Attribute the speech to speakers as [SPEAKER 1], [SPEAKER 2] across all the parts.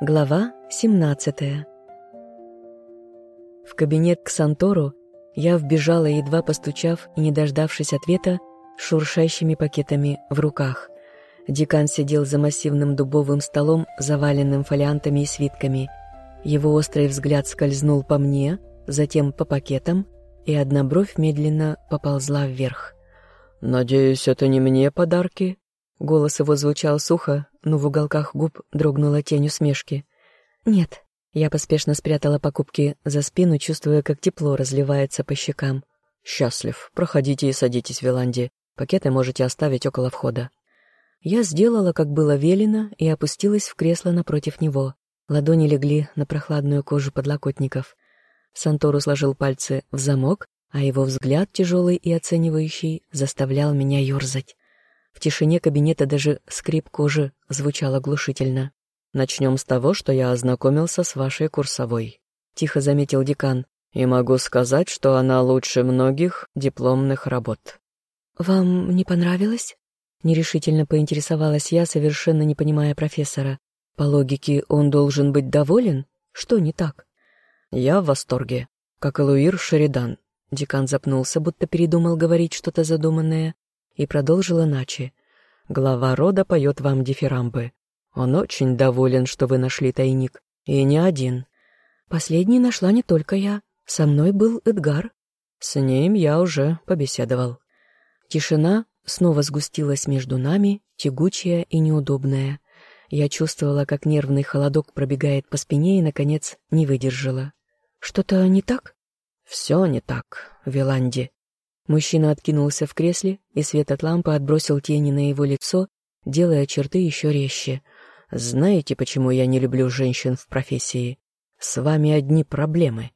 [SPEAKER 1] Глава 17 В кабинет к Сантору я вбежала, едва постучав и не дождавшись ответа, шуршащими пакетами в руках. Декан сидел за массивным дубовым столом, заваленным фолиантами и свитками. Его острый взгляд скользнул по мне, затем по пакетам, и одна бровь медленно поползла вверх.
[SPEAKER 2] «Надеюсь, это не мне подарки?»
[SPEAKER 1] Голос его звучал сухо, но в уголках губ дрогнула тень усмешки. «Нет». Я поспешно спрятала покупки за спину, чувствуя, как тепло разливается по щекам.
[SPEAKER 2] «Счастлив. Проходите и садитесь в Виланде. Пакеты можете оставить около входа».
[SPEAKER 1] Я сделала, как было велено, и опустилась в кресло напротив него. Ладони легли на прохладную кожу подлокотников. Сантору сложил пальцы в замок, а его взгляд, тяжелый и оценивающий, заставлял меня ерзать. В тишине кабинета даже скрип кожи звучал оглушительно.
[SPEAKER 2] «Начнем с того, что я ознакомился с вашей курсовой», — тихо заметил декан. «И могу сказать, что она лучше многих дипломных работ».
[SPEAKER 1] «Вам не понравилось?» Нерешительно поинтересовалась я, совершенно не понимая профессора. По логике, он должен быть доволен? Что не так?
[SPEAKER 2] «Я в восторге, как и Луир Шеридан». Декан запнулся, будто передумал говорить что-то задуманное и продолжил иначе. «Глава рода поет вам дифирамбы. Он очень доволен, что вы нашли тайник, и не один».
[SPEAKER 1] «Последний нашла не только я. Со мной был Эдгар».
[SPEAKER 2] «С ним я уже побеседовал».
[SPEAKER 1] Тишина снова сгустилась между нами, тягучая и неудобная. Я чувствовала, как нервный холодок пробегает по спине и, наконец, не выдержала. «Что-то не так?»
[SPEAKER 2] «Все не так, Виланди»,
[SPEAKER 1] Мужчина откинулся в кресле, и свет от лампы отбросил тени на его лицо, делая черты еще резче.
[SPEAKER 2] «Знаете, почему я не люблю женщин в профессии? С вами одни проблемы».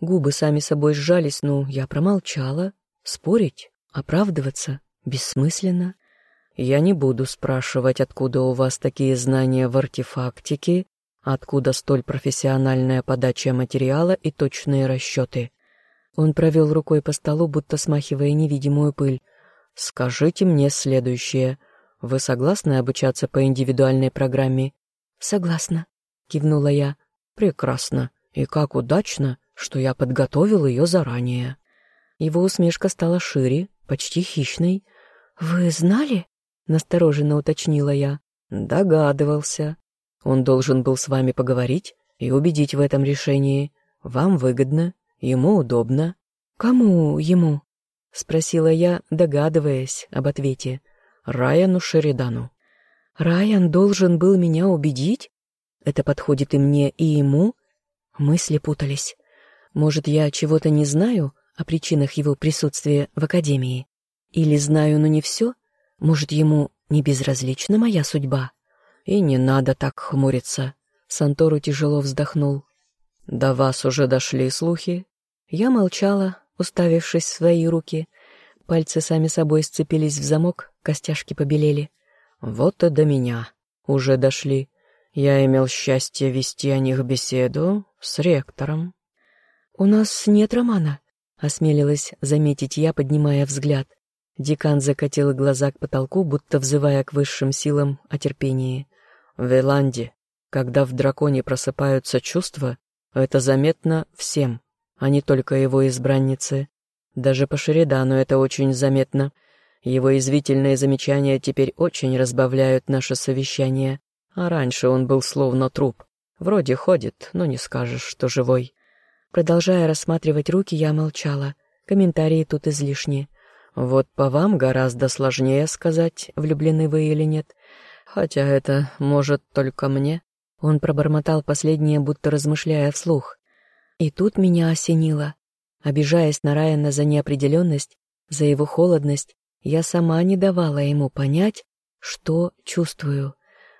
[SPEAKER 1] Губы сами собой сжались, но я промолчала. Спорить, оправдываться бессмысленно.
[SPEAKER 2] «Я не буду спрашивать, откуда у вас такие знания в артефактике, откуда столь профессиональная подача материала и точные расчеты.
[SPEAKER 1] Он провел рукой по столу, будто смахивая невидимую пыль.
[SPEAKER 2] «Скажите мне следующее. Вы согласны обучаться по индивидуальной программе?»
[SPEAKER 1] «Согласна», — кивнула я.
[SPEAKER 2] «Прекрасно. И как удачно, что я подготовил ее заранее».
[SPEAKER 1] Его усмешка стала шире, почти хищной. «Вы знали?» — настороженно уточнила я.
[SPEAKER 2] «Догадывался. Он должен был с вами поговорить и убедить в этом решении. Вам выгодно, Ему удобно.
[SPEAKER 1] Кому ему? Спросила я, догадываясь об ответе.
[SPEAKER 2] Райану Шеридану.
[SPEAKER 1] Райан должен был меня убедить? Это подходит и мне, и ему? Мысли путались. Может, я чего-то не знаю о причинах его присутствия в Академии? Или знаю, но не все? Может, ему не безразлична моя судьба?
[SPEAKER 2] И не надо так хмуриться. Сантору тяжело вздохнул. До вас уже дошли слухи,
[SPEAKER 1] я молчала, уставившись в свои руки. Пальцы сами собой сцепились в замок, костяшки побелели.
[SPEAKER 2] Вот и до меня уже дошли. Я имел счастье вести о них беседу с ректором.
[SPEAKER 1] «У нас нет романа», — осмелилась заметить я, поднимая взгляд. Декан закатил глаза к потолку, будто взывая к высшим силам о терпении.
[SPEAKER 2] «В Эланде, когда в драконе просыпаются чувства, это заметно всем а не только его избранницы. Даже по Шеридану это очень заметно. Его извительные замечания теперь очень разбавляют наше совещание, а раньше он был словно труп. Вроде ходит, но не скажешь, что живой.
[SPEAKER 1] Продолжая рассматривать руки, я молчала. Комментарии тут излишни.
[SPEAKER 2] Вот по вам гораздо сложнее сказать, влюблены вы или нет. Хотя это может только мне.
[SPEAKER 1] Он пробормотал последнее, будто размышляя вслух. И тут меня осенило. Обижаясь на Райана за неопределенность, за его холодность, я сама не давала ему понять, что чувствую.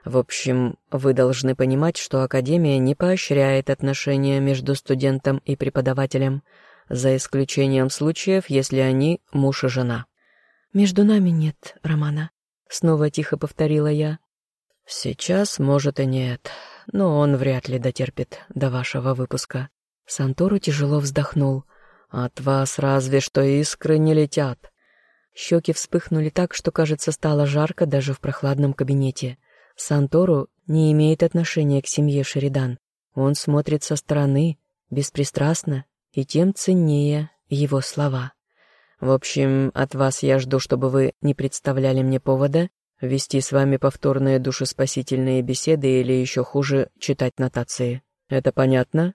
[SPEAKER 2] В общем, вы должны понимать, что Академия не поощряет отношения между студентом и преподавателем, за исключением случаев, если они муж и жена.
[SPEAKER 1] «Между нами нет романа», — снова тихо повторила я.
[SPEAKER 2] «Сейчас, может, и нет, но он вряд ли дотерпит до вашего выпуска.
[SPEAKER 1] Сантору тяжело вздохнул.
[SPEAKER 2] «От вас разве что искры не летят».
[SPEAKER 1] Щеки вспыхнули так, что, кажется, стало жарко даже в прохладном кабинете. Сантору не имеет отношения к семье Шеридан. Он смотрит со стороны, беспристрастно, и тем ценнее его слова. В общем, от вас я жду, чтобы вы не представляли мне повода вести с вами повторные душеспасительные беседы или еще хуже, читать нотации. Это понятно?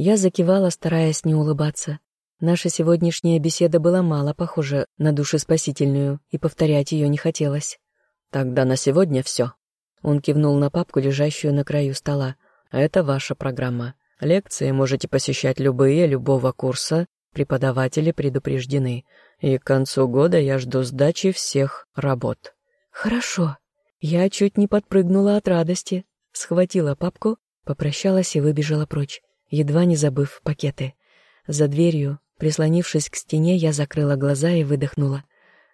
[SPEAKER 1] Я закивала, стараясь не улыбаться. Наша сегодняшняя беседа была мало похожа на душеспасительную, и повторять ее не хотелось. «Тогда на сегодня все». Он кивнул на папку, лежащую на краю стола. «Это ваша программа. Лекции можете посещать любые, любого курса. Преподаватели предупреждены. И к концу года я жду сдачи всех работ». «Хорошо». Я чуть не подпрыгнула от радости. Схватила папку, попрощалась и выбежала прочь, едва не забыв пакеты. За дверью Прислонившись к стене, я закрыла глаза и выдохнула.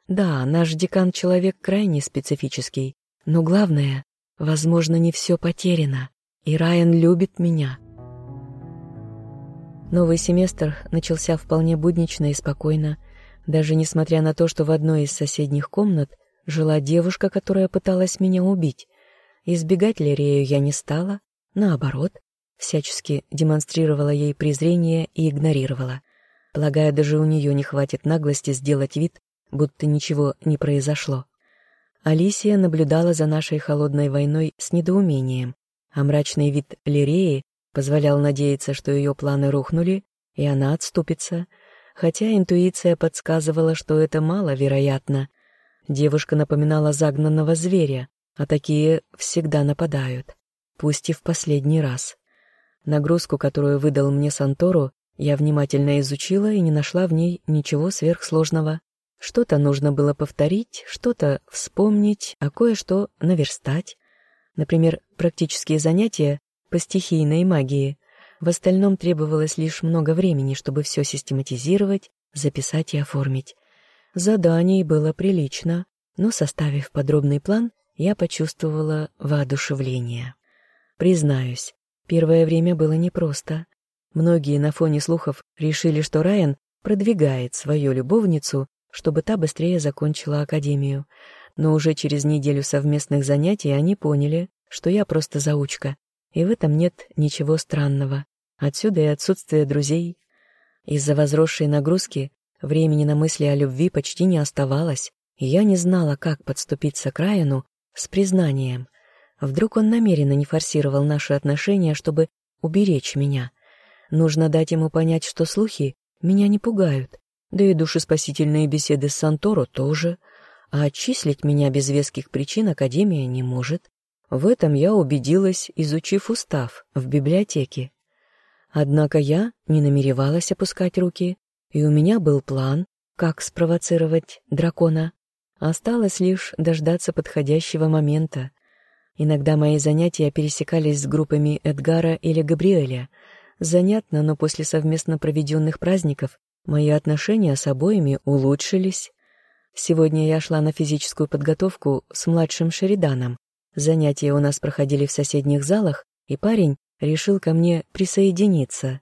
[SPEAKER 1] Да, наш декан человек крайне специфический, но главное, возможно, не все потеряно, и Райан любит меня. Новый семестр начался вполне буднично и спокойно, даже несмотря на то, что в одной из соседних комнат жила девушка, которая пыталась меня убить. Избегать Лерею я не стала, наоборот, всячески демонстрировала ей презрение и игнорировала. Полагаю, даже у нее не хватит наглости сделать вид, будто ничего не произошло. Алисия наблюдала за нашей холодной войной с недоумением, а мрачный вид Лиреи позволял надеяться, что ее планы рухнули, и она отступится, хотя интуиция подсказывала, что это маловероятно. Девушка напоминала загнанного зверя, а такие всегда нападают, пусть и в последний раз. Нагрузку, которую выдал мне Сантору, я внимательно изучила и не нашла в ней ничего сверхсложного. Что-то нужно было повторить, что-то вспомнить, а кое-что наверстать. Например, практические занятия по стихийной магии. В остальном требовалось лишь много времени, чтобы все систематизировать, записать и оформить. Заданий было прилично, но, составив подробный план, я почувствовала воодушевление. Признаюсь, первое время было непросто. Многие на фоне слухов решили, что Райан продвигает свою любовницу, чтобы та быстрее закончила академию. Но уже через неделю совместных занятий они поняли, что я просто заучка, и в этом нет ничего странного. Отсюда и отсутствие друзей. Из-за возросшей нагрузки времени на мысли о любви почти не оставалось, и я не знала, как подступиться к Райану с признанием. Вдруг он намеренно не форсировал наши отношения, чтобы уберечь меня — Нужно дать ему понять, что слухи меня не пугают, да и душеспасительные беседы с Санторо тоже, а отчислить меня без веских причин Академия не может. В этом я убедилась, изучив устав в библиотеке. Однако я не намеревалась опускать руки, и у меня был план, как спровоцировать дракона. Осталось лишь дождаться подходящего момента. Иногда мои занятия пересекались с группами Эдгара или Габриэля — Занятно, но после совместно проведенных праздников мои отношения с обоими улучшились. Сегодня я шла на физическую подготовку с младшим Шериданом. Занятия у нас проходили в соседних залах, и парень решил ко мне присоединиться.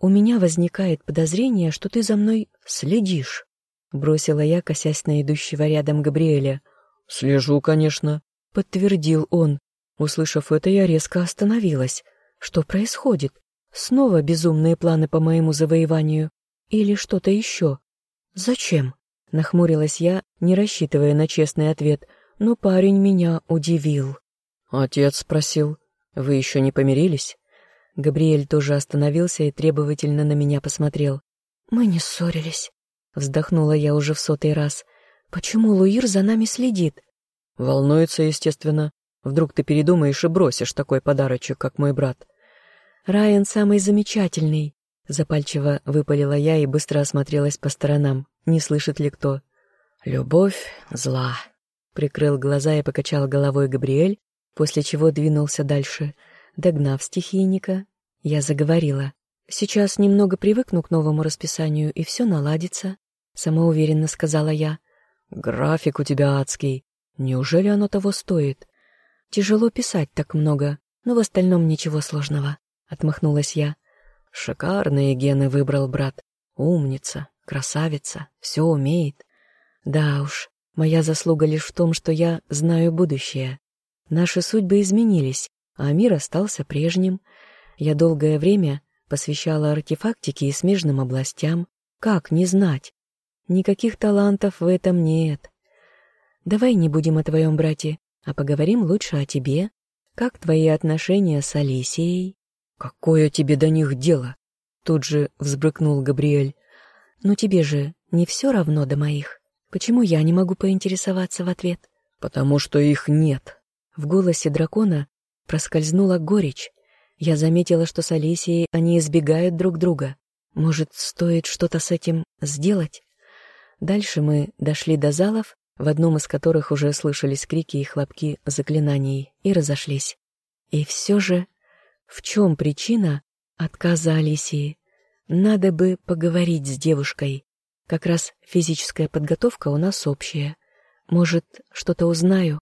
[SPEAKER 1] «У меня возникает подозрение, что ты за мной следишь», — бросила я, косясь на идущего рядом Габриэля.
[SPEAKER 2] «Слежу, конечно», —
[SPEAKER 1] подтвердил он. Услышав это, я резко остановилась. «Что происходит? Снова безумные планы по моему завоеванию. Или что-то еще. Зачем? Нахмурилась я, не рассчитывая на честный ответ, но парень меня удивил.
[SPEAKER 2] Отец спросил, вы еще не помирились?
[SPEAKER 1] Габриэль тоже остановился и требовательно на меня посмотрел. Мы не ссорились. Вздохнула я уже в сотый раз. Почему Луир за нами следит?
[SPEAKER 2] Волнуется, естественно. Вдруг ты передумаешь и бросишь такой подарочек, как мой брат.
[SPEAKER 1] Райан самый замечательный!» Запальчиво выпалила я и быстро осмотрелась по сторонам. Не слышит ли кто? «Любовь зла!» Прикрыл глаза и покачал головой Габриэль, после чего двинулся дальше. Догнав стихийника, я заговорила. «Сейчас немного привыкну к новому расписанию, и все наладится», — самоуверенно сказала я.
[SPEAKER 2] «График у тебя адский. Неужели оно того стоит?»
[SPEAKER 1] «Тяжело писать так много, но в остальном ничего сложного» отмахнулась я.
[SPEAKER 2] Шикарные гены выбрал брат. Умница, красавица, все умеет.
[SPEAKER 1] Да уж, моя заслуга лишь в том, что я знаю будущее. Наши судьбы изменились, а мир остался прежним. Я долгое время посвящала артефактике и смежным областям. Как не знать? Никаких талантов в этом нет. Давай не будем о твоем брате, а поговорим лучше о тебе. Как твои отношения с Алисией?
[SPEAKER 2] Какое тебе до них дело? Тут же взбрыкнул Габриэль.
[SPEAKER 1] Ну тебе же не все равно до моих. Почему я не могу поинтересоваться в ответ?
[SPEAKER 2] Потому что их нет.
[SPEAKER 1] В голосе дракона проскользнула горечь. Я заметила, что с Алисией они избегают друг друга. Может, стоит что-то с этим сделать? Дальше мы дошли до залов, в одном из которых уже слышались крики и хлопки заклинаний, и разошлись. И все же, в чем причина отказа Алисии? Надо бы поговорить с девушкой. Как раз физическая подготовка у нас общая. Может, что-то узнаю?